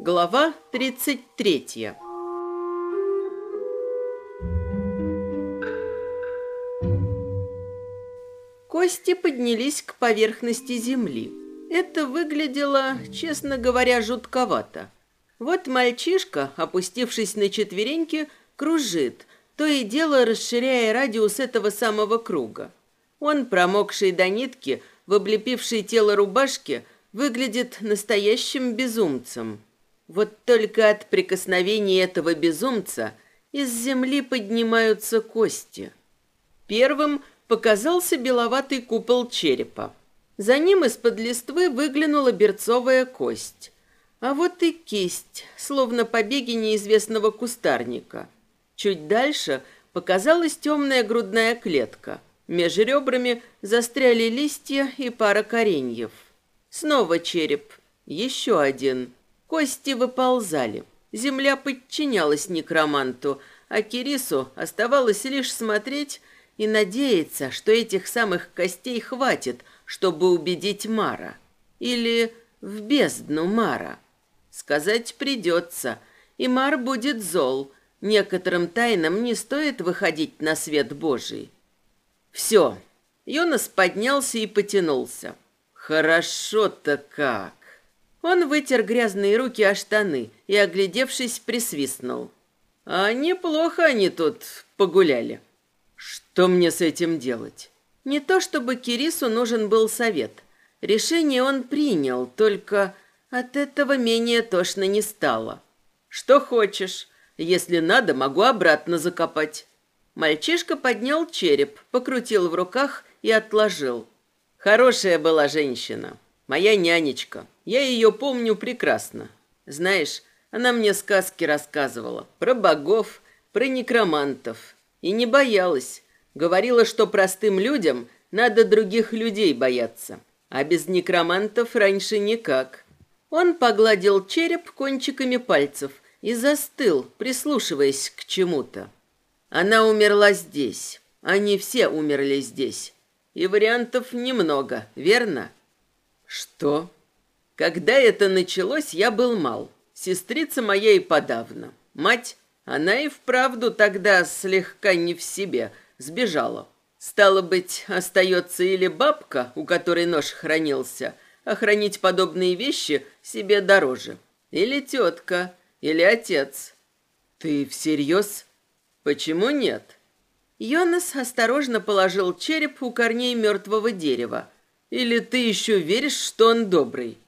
Глава 33 Кости поднялись к поверхности земли. Это выглядело, честно говоря, жутковато. Вот мальчишка, опустившись на четвереньки, кружит, то и дело расширяя радиус этого самого круга. Он, промокший до нитки, в облепившей тело рубашке, выглядит настоящим безумцем. Вот только от прикосновения этого безумца из земли поднимаются кости. Первым показался беловатый купол черепа. За ним из-под листвы выглянула берцовая кость. А вот и кисть, словно побеги неизвестного кустарника. Чуть дальше показалась темная грудная клетка. Меж ребрами застряли листья и пара кореньев. Снова череп. Еще один. Кости выползали. Земля подчинялась некроманту, а Кирису оставалось лишь смотреть и надеяться, что этих самых костей хватит, чтобы убедить Мара. Или в бездну Мара. Сказать придется, и Мар будет зол. Некоторым тайнам не стоит выходить на свет Божий. Все. Йонас поднялся и потянулся. Хорошо-то как. Он вытер грязные руки о штаны и, оглядевшись, присвистнул. А неплохо они тут погуляли. Что мне с этим делать? Не то чтобы Кирису нужен был совет. Решение он принял, только от этого менее тошно не стало. Что хочешь. Если надо, могу обратно закопать. Мальчишка поднял череп, покрутил в руках и отложил. Хорошая была женщина. Моя нянечка. Я ее помню прекрасно. Знаешь, она мне сказки рассказывала про богов, про некромантов. И не боялась. Говорила, что простым людям надо других людей бояться. А без некромантов раньше никак. Он погладил череп кончиками пальцев и застыл, прислушиваясь к чему-то. Она умерла здесь. Они все умерли здесь. И вариантов немного, верно? Что? Когда это началось, я был мал. Сестрица моя и подавно. Мать, она и вправду тогда слегка не в себе, сбежала. Стало быть, остается или бабка, у которой нож хранился, а хранить подобные вещи себе дороже. Или тетка, или отец. Ты всерьез? Почему нет? Йонас осторожно положил череп у корней мертвого дерева. Или ты еще веришь, что он добрый?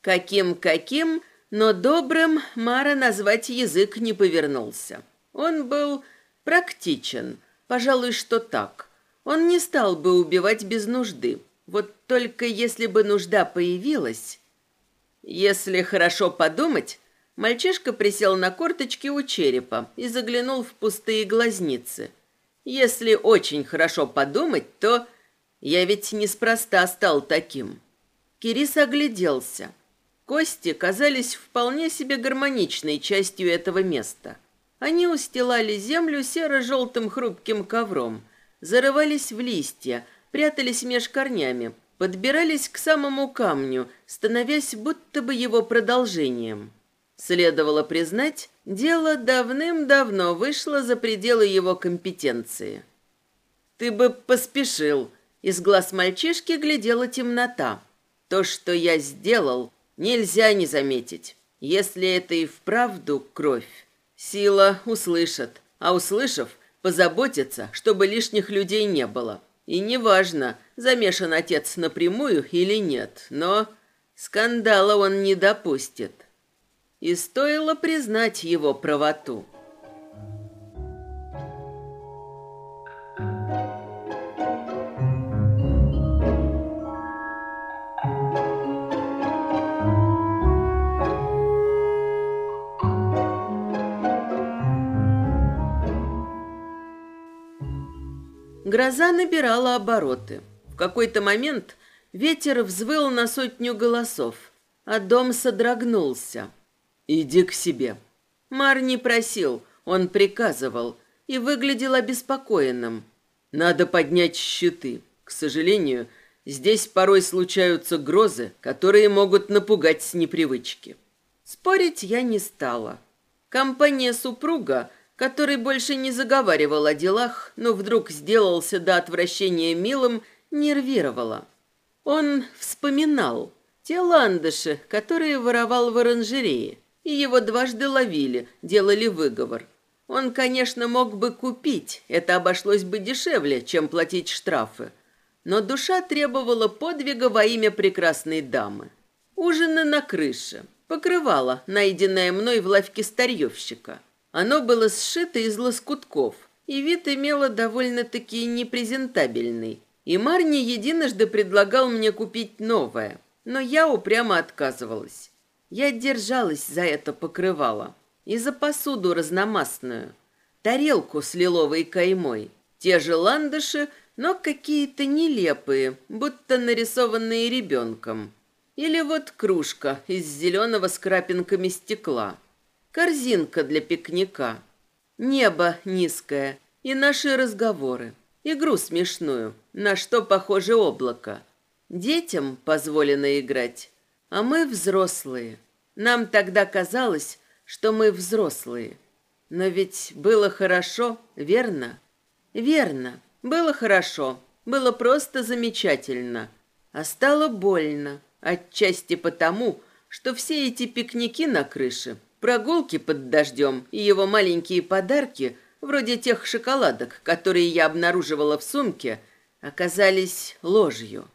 Каким-каким, но добрым Мара назвать язык не повернулся. Он был практичен, пожалуй, что так. Он не стал бы убивать без нужды. Вот только если бы нужда появилась... Если хорошо подумать, мальчишка присел на корточки у черепа и заглянул в пустые глазницы. Если очень хорошо подумать, то я ведь неспроста стал таким. Кирис огляделся. Кости казались вполне себе гармоничной частью этого места. Они устилали землю серо-желтым хрупким ковром, зарывались в листья, прятались меж корнями, подбирались к самому камню, становясь будто бы его продолжением. Следовало признать, дело давным-давно вышло за пределы его компетенции. «Ты бы поспешил», из глаз мальчишки глядела темнота. То, что я сделал, нельзя не заметить. Если это и вправду кровь, сила услышат, а услышав, позаботится, чтобы лишних людей не было. И неважно, замешан отец напрямую или нет, но скандала он не допустит. И стоило признать его правоту. Гроза набирала обороты. В какой-то момент ветер взвыл на сотню голосов, а дом содрогнулся. «Иди к себе». Мар не просил, он приказывал и выглядел обеспокоенным. «Надо поднять щиты. К сожалению, здесь порой случаются грозы, которые могут напугать с непривычки». Спорить я не стала. Компания супруга, который больше не заговаривал о делах, но вдруг сделался до отвращения милым, нервировала. Он вспоминал те ландыши, которые воровал в оранжерее, и его дважды ловили, делали выговор. Он, конечно, мог бы купить, это обошлось бы дешевле, чем платить штрафы. Но душа требовала подвига во имя прекрасной дамы. Ужины на крыше, покрывало, найденное мной в лавке старьевщика. Оно было сшито из лоскутков, и вид имело довольно-таки непрезентабельный. И Мар не единожды предлагал мне купить новое, но я упрямо отказывалась. Я держалась за это покрывало и за посуду разномастную, тарелку с лиловой каймой, те же ландыши, но какие-то нелепые, будто нарисованные ребенком. Или вот кружка из зеленого с крапинками стекла, корзинка для пикника, небо низкое и наши разговоры, игру смешную – на что похоже облако. Детям позволено играть, а мы взрослые. Нам тогда казалось, что мы взрослые. Но ведь было хорошо, верно? Верно, было хорошо, было просто замечательно. А стало больно, отчасти потому, что все эти пикники на крыше, прогулки под дождем и его маленькие подарки, вроде тех шоколадок, которые я обнаруживала в сумке – оказались ложью.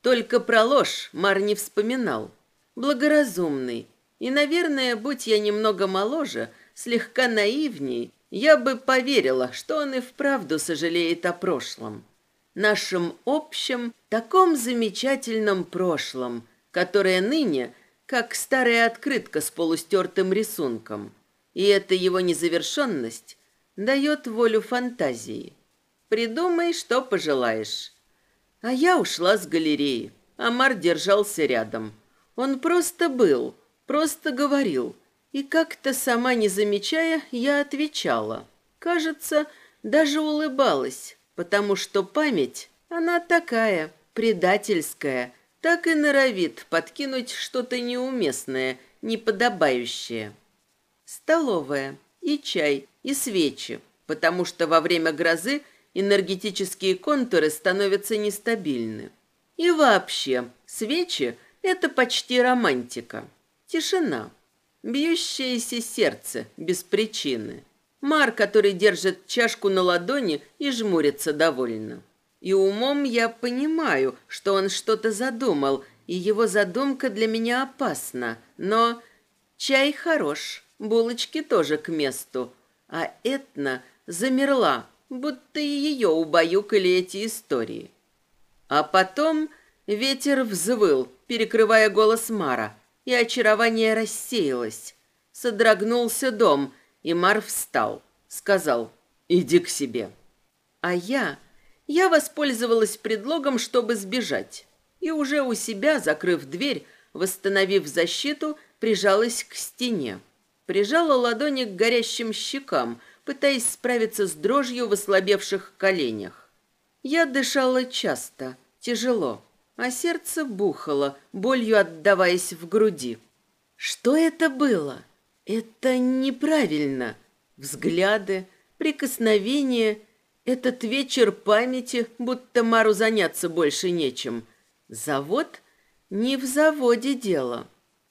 Только про ложь Мар не вспоминал. Благоразумный. И, наверное, будь я немного моложе, слегка наивней, я бы поверила, что он и вправду сожалеет о прошлом. Нашем общем, таком замечательном прошлом, которое ныне, как старая открытка с полустертым рисунком. И эта его незавершенность дает волю фантазии. Придумай, что пожелаешь. А я ушла с галереи. Амар держался рядом. Он просто был, просто говорил. И как-то сама не замечая, я отвечала. Кажется, даже улыбалась, потому что память, она такая, предательская, так и норовит подкинуть что-то неуместное, неподобающее. Столовая, и чай, и свечи, потому что во время грозы энергетические контуры становятся нестабильны. И вообще, свечи – это почти романтика. Тишина. Бьющееся сердце без причины. Мар, который держит чашку на ладони и жмурится довольно. И умом я понимаю, что он что-то задумал, и его задумка для меня опасна. Но чай хорош, булочки тоже к месту. А Этна замерла, будто и ее убаюкали эти истории. А потом ветер взвыл, перекрывая голос Мара, и очарование рассеялось. Содрогнулся дом, и Мар встал, сказал «Иди к себе». А я... Я воспользовалась предлогом, чтобы сбежать. И уже у себя, закрыв дверь, восстановив защиту, прижалась к стене. Прижала ладони к горящим щекам – пытаясь справиться с дрожью в ослабевших коленях. Я дышала часто, тяжело, а сердце бухало, болью отдаваясь в груди. Что это было? Это неправильно. Взгляды, прикосновения, этот вечер памяти, будто Мару заняться больше нечем. Завод? Не в заводе дело.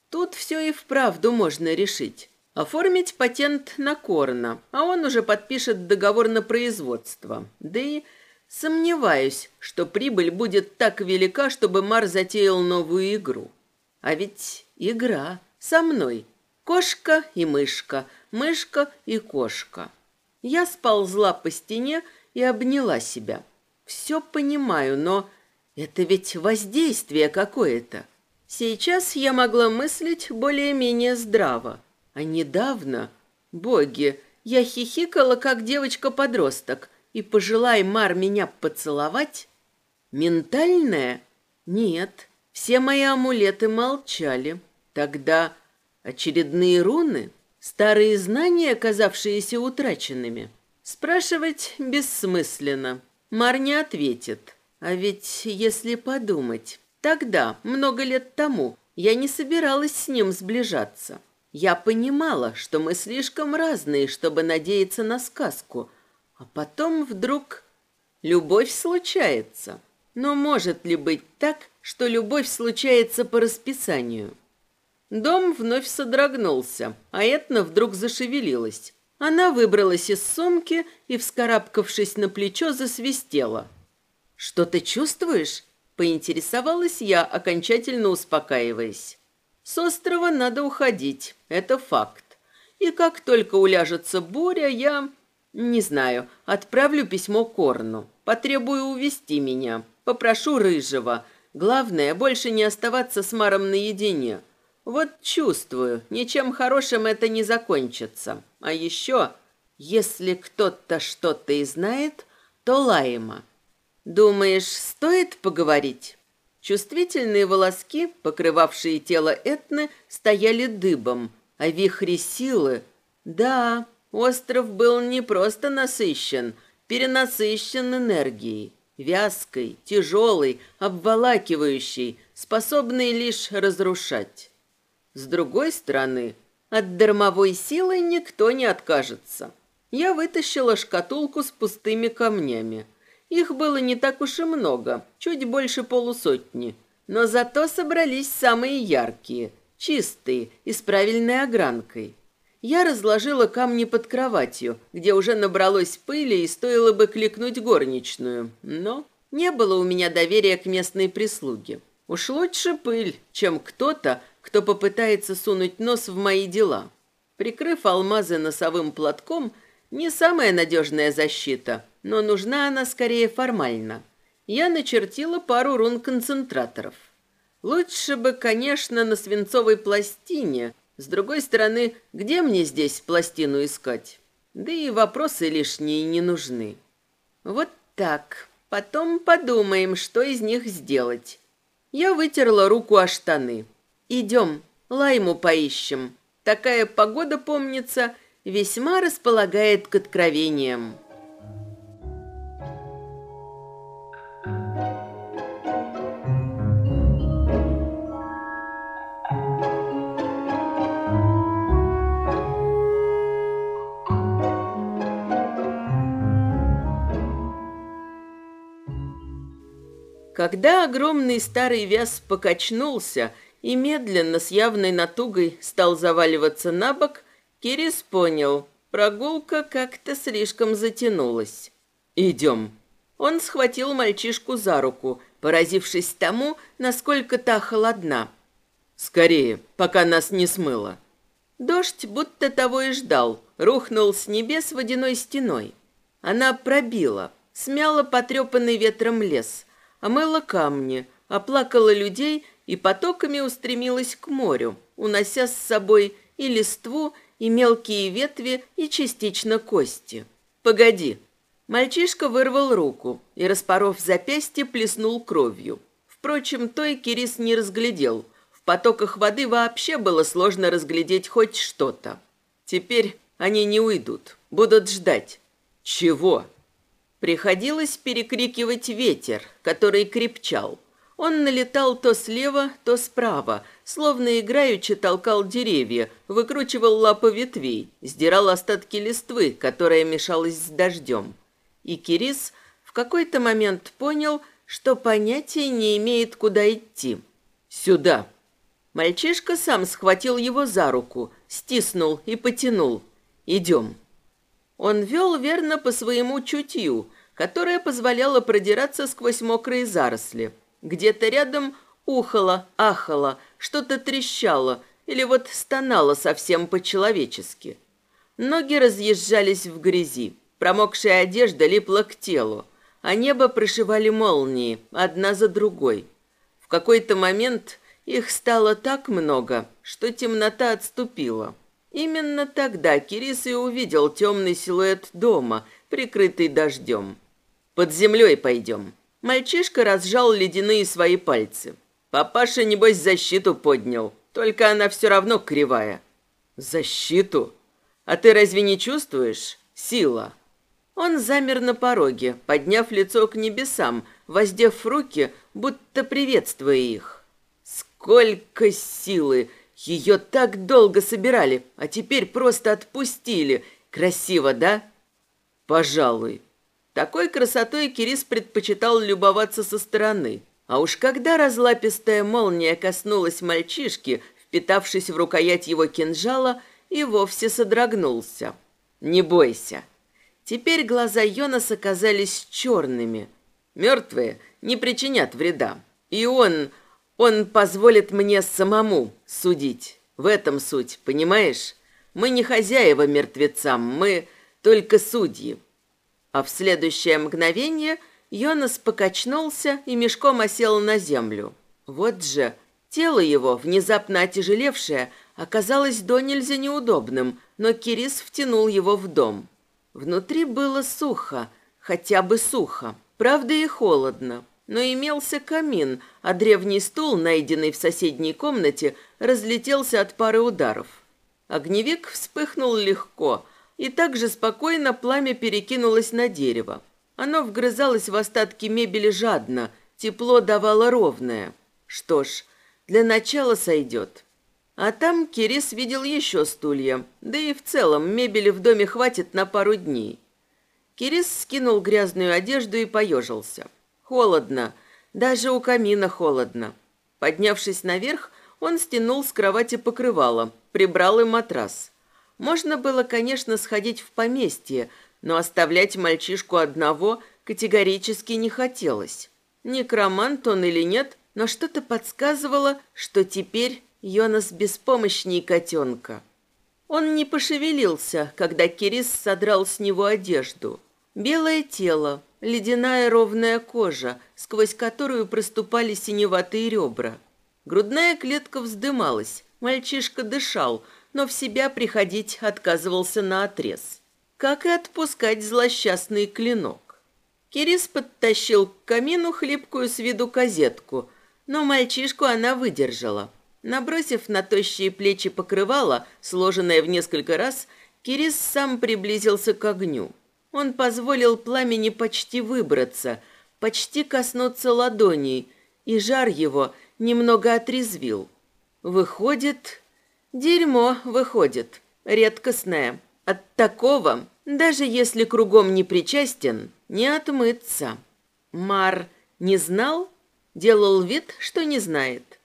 Тут все и вправду можно решить. Оформить патент на Корна, а он уже подпишет договор на производство. Да и сомневаюсь, что прибыль будет так велика, чтобы Мар затеял новую игру. А ведь игра со мной. Кошка и мышка, мышка и кошка. Я сползла по стене и обняла себя. Все понимаю, но это ведь воздействие какое-то. Сейчас я могла мыслить более-менее здраво. А недавно, боги, я хихикала, как девочка-подросток, и пожелай Мар меня поцеловать? Ментальная? Нет, все мои амулеты молчали. Тогда очередные руны, старые знания, оказавшиеся утраченными. Спрашивать бессмысленно. Мар не ответит. А ведь, если подумать, тогда, много лет тому, я не собиралась с ним сближаться. Я понимала, что мы слишком разные, чтобы надеяться на сказку. А потом вдруг любовь случается. Но может ли быть так, что любовь случается по расписанию? Дом вновь содрогнулся, а Этна вдруг зашевелилась. Она выбралась из сумки и, вскарабкавшись на плечо, засвистела. «Что ты чувствуешь?» – поинтересовалась я, окончательно успокаиваясь. «С острова надо уходить, это факт. И как только уляжется буря, я, не знаю, отправлю письмо Корну, потребую увести меня, попрошу Рыжего. Главное, больше не оставаться с Маром наедине. Вот чувствую, ничем хорошим это не закончится. А еще, если кто-то что-то и знает, то Лайма. Думаешь, стоит поговорить? Чувствительные волоски, покрывавшие тело Этны, стояли дыбом, а вихри силы... Да, остров был не просто насыщен, перенасыщен энергией, вязкой, тяжелой, обволакивающей, способной лишь разрушать. С другой стороны, от дармовой силы никто не откажется. Я вытащила шкатулку с пустыми камнями. Их было не так уж и много, чуть больше полусотни. Но зато собрались самые яркие, чистые и с правильной огранкой. Я разложила камни под кроватью, где уже набралось пыли и стоило бы кликнуть горничную. Но не было у меня доверия к местной прислуге. Уж лучше пыль, чем кто-то, кто попытается сунуть нос в мои дела. Прикрыв алмазы носовым платком, не самая надежная защита, но нужна она скорее формально. Я начертила пару рун-концентраторов. Лучше бы, конечно, на свинцовой пластине. С другой стороны, где мне здесь пластину искать? Да и вопросы лишние не нужны. Вот так. Потом подумаем, что из них сделать. Я вытерла руку о штаны. Идем, лайму поищем. Такая погода, помнится, весьма располагает к откровениям. Когда огромный старый вяз покачнулся и медленно, с явной натугой, стал заваливаться на бок, Кирис понял, прогулка как-то слишком затянулась. «Идем». Он схватил мальчишку за руку, поразившись тому, насколько та холодна. «Скорее, пока нас не смыло». Дождь будто того и ждал, рухнул с небес водяной стеной. Она пробила, смяла потрепанный ветром лес, омыла камни, оплакала людей и потоками устремилась к морю, унося с собой и листву, и мелкие ветви, и частично кости. «Погоди!» Мальчишка вырвал руку и, распоров запястье, плеснул кровью. Впрочем, той Кирис не разглядел. В потоках воды вообще было сложно разглядеть хоть что-то. Теперь они не уйдут, будут ждать. Чего? Приходилось перекрикивать ветер, который крепчал – он налетал то слева, то справа, словно играючи толкал деревья, выкручивал лапы ветвей, сдирал остатки листвы, которая мешалась с дождем. И Кирис в какой-то момент понял, что понятия не имеет, куда идти. «Сюда!» Мальчишка сам схватил его за руку, стиснул и потянул. «Идем!» Он вел верно по своему чутью, которое позволяло продираться сквозь мокрые заросли – где-то рядом ухало, ахало, что-то трещало или вот стонало совсем по-человечески. Ноги разъезжались в грязи, промокшая одежда липла к телу, а небо прошивали молнии, одна за другой. В какой-то момент их стало так много, что темнота отступила. Именно тогда Кирис и увидел темный силуэт дома, прикрытый дождем. «Под землей пойдем», Мальчишка разжал ледяные свои пальцы. Папаша, небось, защиту поднял. только она все равно кривая. Защиту? А ты разве не чувствуешь? Сила. Он замер на пороге, подняв лицо к небесам, воздев руки, будто приветствуя их. Сколько силы! Ее так долго собирали, а теперь просто отпустили. Красиво, да? Пожалуй. Такой красотой Кирис предпочитал любоваться со стороны. А уж когда разлапистая молния коснулась мальчишки, впитавшись в рукоять его кинжала, и вовсе содрогнулся. «Не бойся». Теперь глаза Йонаса казались черными. Мертвые не причинят вреда. И он, он позволит мне самому судить. В этом суть, понимаешь? Мы не хозяева мертвецам, мы только судьи. А в следующее мгновение Йонас покачнулся и мешком осел на землю. Вот же, тело его, внезапно отяжелевшее, оказалось до нельзя неудобным, но Кирис втянул его в дом. Внутри было сухо, хотя бы сухо, правда и холодно. Но имелся камин, а древний стул, найденный в соседней комнате, разлетелся от пары ударов. Огневик вспыхнул легко, и также спокойно пламя перекинулось на дерево. Оно вгрызалось в остатки мебели жадно, тепло давало ровное. Что ж, для начала сойдет. А там Кирис видел еще стулья, да и в целом мебели в доме хватит на пару дней. Кирис скинул грязную одежду и поежился. Холодно, даже у камина холодно. Поднявшись наверх, он стянул с кровати покрывало, прибрал и матрас. Можно было, конечно, сходить в поместье, но оставлять мальчишку одного категорически не хотелось. Некромант он или нет, но что-то подсказывало, что теперь Йонас беспомощней котенка. Он не пошевелился, когда Кирис содрал с него одежду. Белое тело, ледяная ровная кожа, сквозь которую проступали синеватые ребра. Грудная клетка вздымалась, мальчишка дышал, но в себя приходить отказывался наотрез. Как и отпускать злосчастный клинок. Кирис подтащил к камину хлипкую с виду козетку, но мальчишку она выдержала – Набросив на тощие плечи покрывало, сложенное в несколько раз, Кирис сам приблизился к огню. Он позволил пламени почти выбраться, почти коснуться ладоней, и жар его немного отрезвил. Выходит... Дерьмо выходит, редкостное. От такого, даже если кругом не причастен, не отмыться. Мар не знал? Делал вид, что не знает.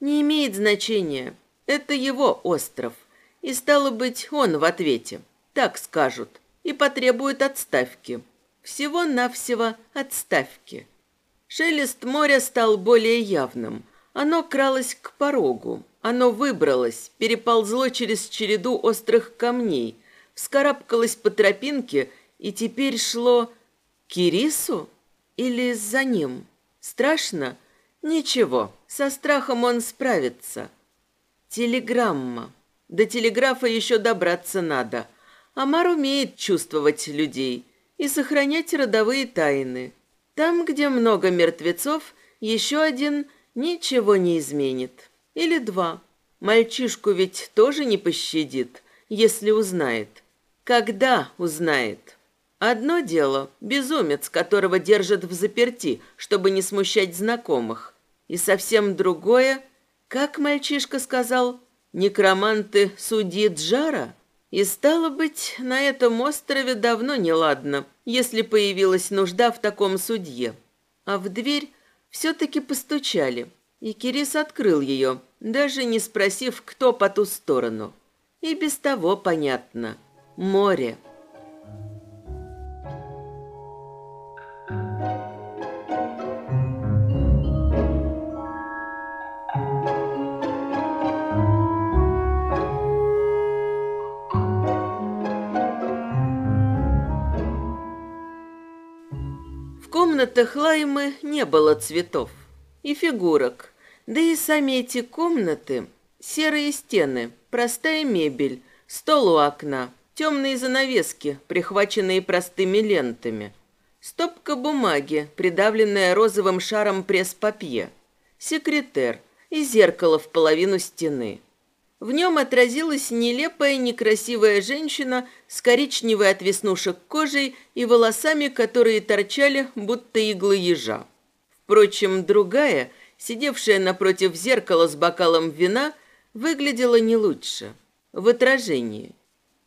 Не имеет значения. Это его остров. И стало быть, он в ответе. Так скажут. И потребуют отставки. Всего-навсего отставки. Шелест моря стал более явным. Оно кралось к порогу. Оно выбралось, переползло через череду острых камней, вскарабкалось по тропинке и теперь шло к Кирису или за ним. Страшно? Ничего, со страхом он справится. Телеграмма. До телеграфа еще добраться надо. Амар умеет чувствовать людей и сохранять родовые тайны. Там, где много мертвецов, еще один ничего не изменит. Или два. Мальчишку ведь тоже не пощадит, если узнает. Когда узнает? Одно дело – безумец, которого держат в заперти, чтобы не смущать знакомых. И совсем другое, как мальчишка сказал, некроманты судьи Джара? И стало быть, на этом острове давно неладно, если появилась нужда в таком судье. А в дверь все-таки постучали, и Кирис открыл ее, даже не спросив, кто по ту сторону. И без того понятно. Море. комнатах Лаймы не было цветов и фигурок, да и сами эти комнаты – серые стены, простая мебель, стол у окна, темные занавески, прихваченные простыми лентами, стопка бумаги, придавленная розовым шаром пресс-папье, секретер, и зеркало в половину стены. В нем отразилась нелепая некрасивая женщина с коричневой от веснушек кожей и волосами, которые торчали, будто иглы ежа. Впрочем, другая, сидевшая напротив зеркала с бокалом вина, выглядела не лучше. В отражении.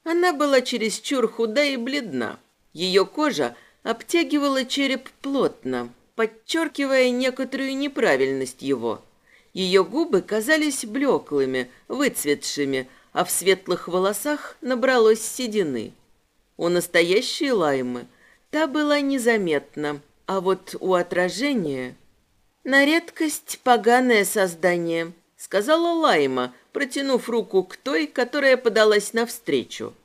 Она была чересчур худа и бледна. Ее кожа обтягивала череп плотно, подчеркивая некоторую неправильность его – ее губы казались блеклыми, выцветшими, а в светлых волосах набралось седины. У настоящей Лаймы та была незаметна, а вот у отражения... «На редкость поганое создание», — сказала Лайма, протянув руку к той, которая подалась навстречу.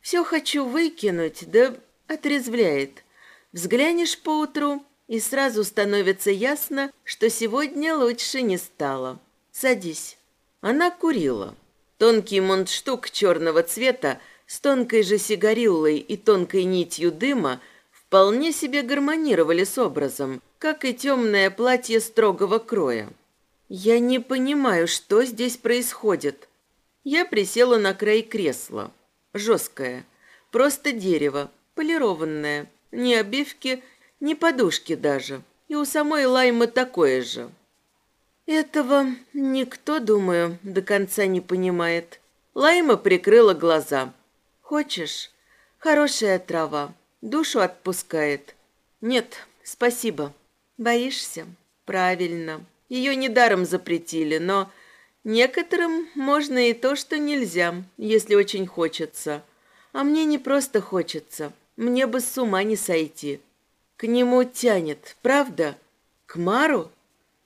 «Все хочу выкинуть, да отрезвляет. Взглянешь поутру, и сразу становится ясно, что сегодня лучше не стало. Садись. Она курила. Тонкий мундштук черного цвета с тонкой же сигариллой и тонкой нитью дыма вполне себе гармонировали с образом, как и темное платье строгого кроя. Я не понимаю, что здесь происходит. Я присела на край кресла. Жесткое. Просто дерево, полированное. Ни обивки, ни подушки даже. И у самой Лаймы такое же. Этого никто, думаю, до конца не понимает. Лайма прикрыла глаза. Хочешь? Хорошая трава. Душу отпускает. Нет, спасибо. Боишься? Правильно. Ее недаром запретили, но некоторым можно и то, что нельзя, если очень хочется. А мне не просто хочется. Мне бы с ума не сойти. К нему тянет, правда? К Мару?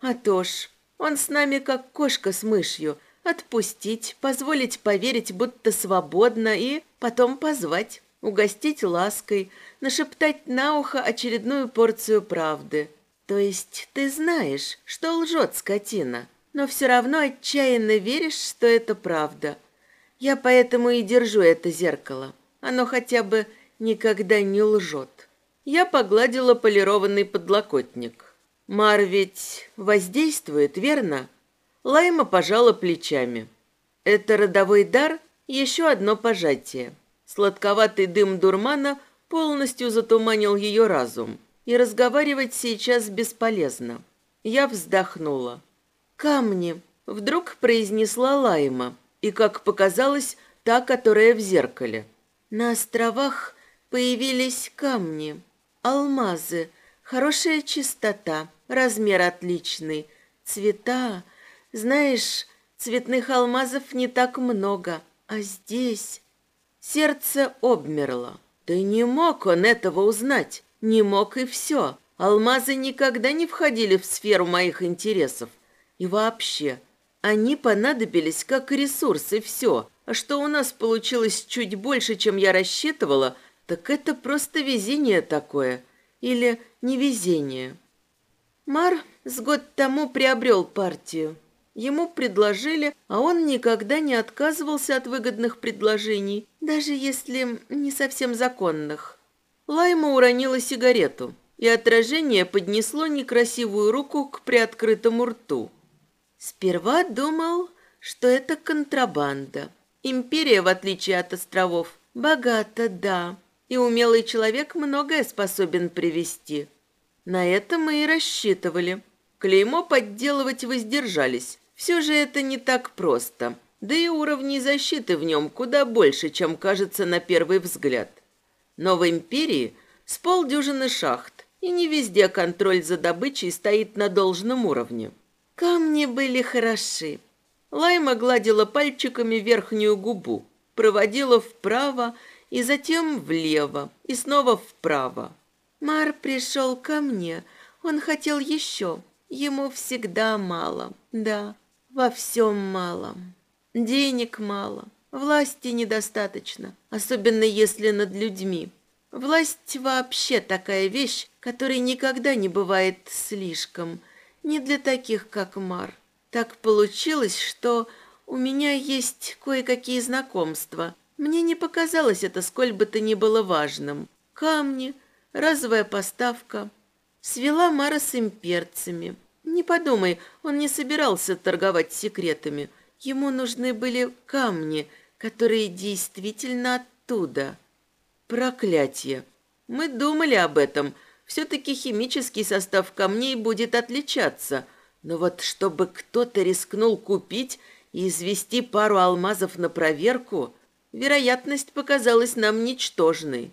А то ж, он с нами как кошка с мышью. Отпустить, позволить поверить, будто свободно, и потом позвать, угостить лаской, нашептать на ухо очередную порцию правды. То есть ты знаешь, что лжет скотина, но все равно отчаянно веришь, что это правда. Я поэтому и держу это зеркало. Оно хотя бы никогда не лжет. Я погладила полированный подлокотник. Мар ведь воздействует, верно? Лайма пожала плечами. Это родовой дар, еще одно пожатие. Сладковатый дым дурмана полностью затуманил ее разум, и разговаривать сейчас бесполезно. Я вздохнула. «Камни», — вдруг произнесла Лайма, и, как показалось, та, которая в зеркале. «На островах появились камни». Алмазы, хорошая чистота, размер отличный, цвета. Знаешь, цветных алмазов не так много, а здесь... Сердце обмерло. Да не мог он этого узнать, не мог и все. Алмазы никогда не входили в сферу моих интересов. И вообще, они понадобились как ресурс, и все. А что у нас получилось чуть больше, чем я рассчитывала – так это просто везение такое. Или невезение. Мар с год тому приобрел партию. Ему предложили, а он никогда не отказывался от выгодных предложений, даже если не совсем законных. Лайма уронила сигарету, и отражение поднесло некрасивую руку к приоткрытому рту. Сперва думал, что это контрабанда. Империя, в отличие от островов, богата, да, и умелый человек многое способен привести. На это мы и рассчитывали. Клеймо подделывать воздержались. Все же это не так просто. Да и уровней защиты в нем куда больше, чем кажется на первый взгляд. Но в Империи с полдюжины шахт, и не везде контроль за добычей стоит на должном уровне. Камни были хороши. Лайма гладила пальчиками верхнюю губу, проводила вправо и затем влево, и снова вправо. Мар пришел ко мне. Он хотел еще. Ему всегда мало. Да, во всем мало. Денег мало. Власти недостаточно, особенно если над людьми. Власть вообще такая вещь, которой никогда не бывает слишком. Не для таких, как Мар. Так получилось, что у меня есть кое-какие знакомства, мне не показалось это сколь бы то ни было важным. Камни, разовая поставка. Свела Мара с имперцами. Не подумай, он не собирался торговать секретами. Ему нужны были камни, которые действительно оттуда. Проклятие. Мы думали об этом. Все-таки химический состав камней будет отличаться. Но вот чтобы кто-то рискнул купить и извести пару алмазов на проверку, вероятность показалась нам ничтожной.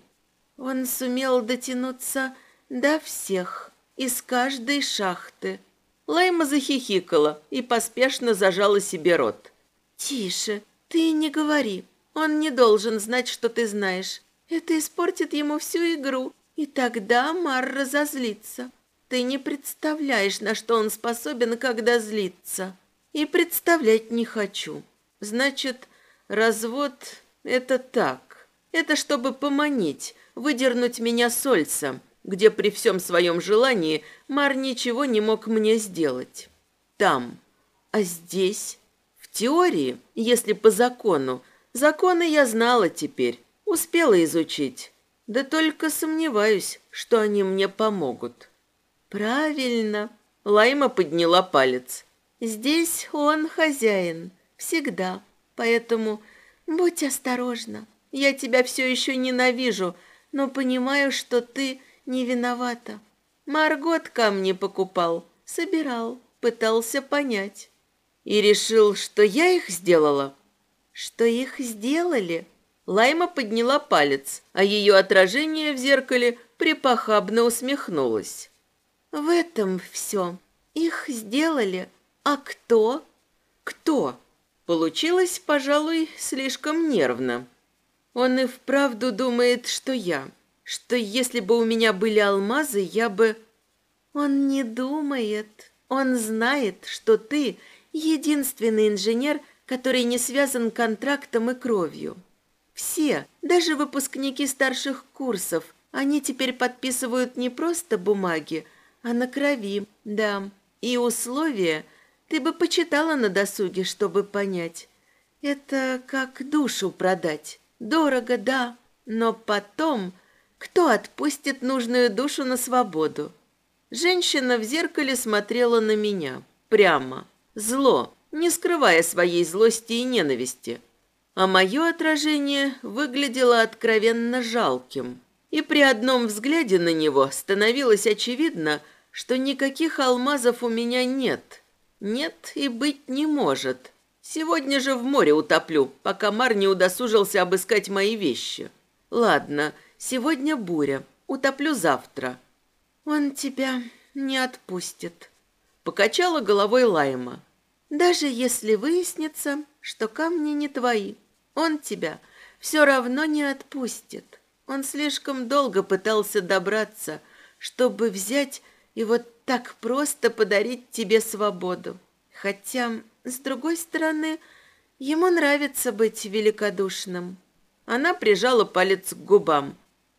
Он сумел дотянуться до всех, из каждой шахты. Лайма захихикала и поспешно зажала себе рот. «Тише, ты не говори. Он не должен знать, что ты знаешь. Это испортит ему всю игру, и тогда Мар разозлится. Ты не представляешь, на что он способен, когда злится. И представлять не хочу. Значит, развод — это так. Это чтобы поманить, выдернуть меня с Ольца, где при всем своем желании Мар ничего не мог мне сделать. Там. А здесь? В теории, если по закону, законы я знала теперь, успела изучить. Да только сомневаюсь, что они мне помогут. Правильно. Лайма подняла палец. Здесь он хозяин. Всегда. Поэтому будь осторожна. Я тебя все еще ненавижу, но понимаю, что ты не виновата. Маргот камни покупал, собирал, пытался понять. И решил, что я их сделала. Что их сделали? Лайма подняла палец, а ее отражение в зеркале припохабно усмехнулось. В этом все. Их сделали. А кто? Кто? Получилось, пожалуй, слишком нервно. Он и вправду думает, что я. Что если бы у меня были алмазы, я бы... Он не думает. Он знает, что ты единственный инженер, который не связан контрактом и кровью. Все, даже выпускники старших курсов, они теперь подписывают не просто бумаги, а на крови, да. И условия ты бы почитала на досуге, чтобы понять. Это как душу продать. Дорого, да, но потом кто отпустит нужную душу на свободу? Женщина в зеркале смотрела на меня, прямо, зло, не скрывая своей злости и ненависти. А мое отражение выглядело откровенно жалким. И при одном взгляде на него становилось очевидно, что никаких алмазов у меня нет. Нет и быть не может. Сегодня же в море утоплю, пока Мар не удосужился обыскать мои вещи. Ладно, сегодня буря, утоплю завтра. Он тебя не отпустит. Покачала головой Лайма. Даже если выяснится, что камни не твои, он тебя все равно не отпустит. Он слишком долго пытался добраться, чтобы взять и вот так просто подарить тебе свободу. Хотя с другой стороны, ему нравится быть великодушным. Она прижала палец к губам.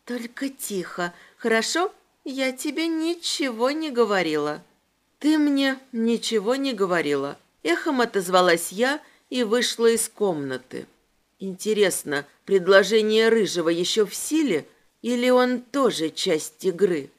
Только тихо, хорошо? Я тебе ничего не говорила. Ты мне ничего не говорила. Эхом отозвалась я и вышла из комнаты. Интересно, предложение Рыжего еще в силе или он тоже часть игры?